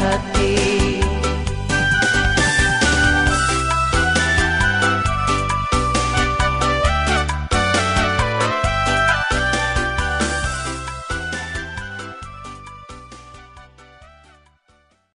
had